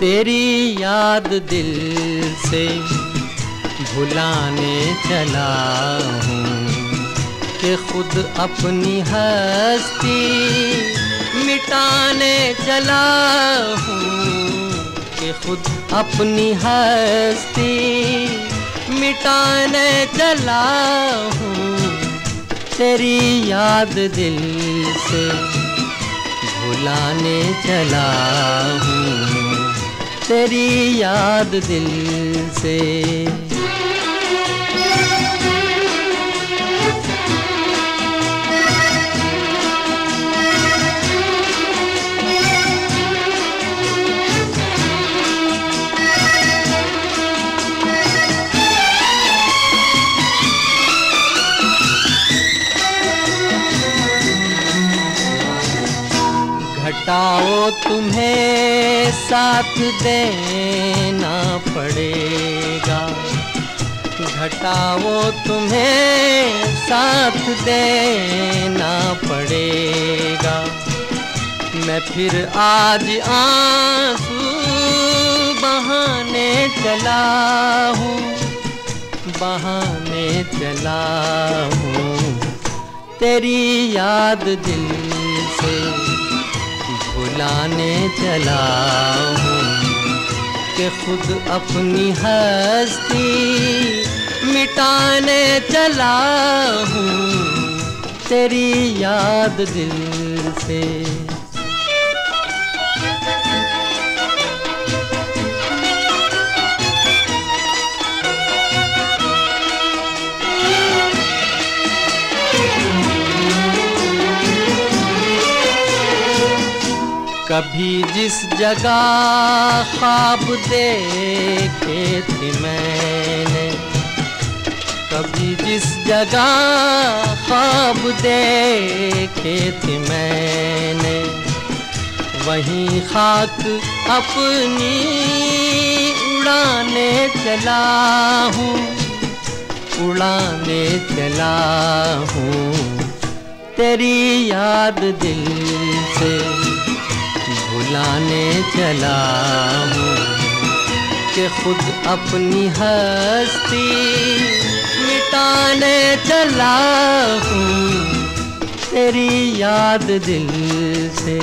तेरी याद दिल से भुलाने चला हूँ कि खुद अपनी हस्ती मिटाने चला हूँ कि खुद अपनी हस्ती मिटाने चला हूँ। तेरी याद दिल से भुलाने चला हूँ। तेरी याद दिल से। घटाओ तुम्हें साथ देना पड़ेगा। घटाओ तुम्हें साथ देना पड़ेगा। मैं फिर आज आँसू बहाने चला हूँ, बहाने चला हूँ। तेरी याद दिल से भुलाने चला कि खुद अपनी हस्ती मिटाने चला हूँ तेरी याद दिल से। कभी जिस जगह ख्वाब देखे थे मैंने, कभी जिस जगह ख्वाब देखे थे मैंने, वहीं खाक अपनी उड़ाने चला हूँ, उड़ाने चला हूँ तेरी याद दिल से। भुलाने चला हूँ कि खुद अपनी हस्ती मिटाने चला हूँ तेरी याद दिल से।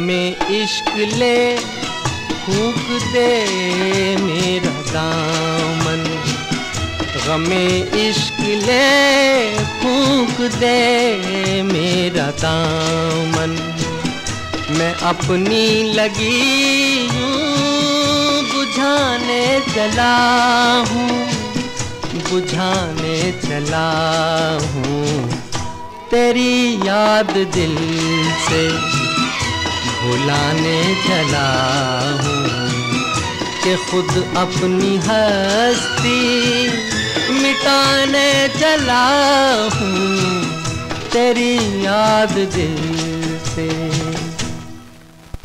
गमे इश्क ले फूक दे मेरा दामन। हमें इश्क ले फूक दे मेरा दामन। मैं अपनी लगी बुझाने चला हूँ, बुझाने चला हूँ। तेरी याद दिल से भुलाने चला हूँ कि खुद अपनी हस्ती मिटाने चला हूँ तेरी याद दिल से।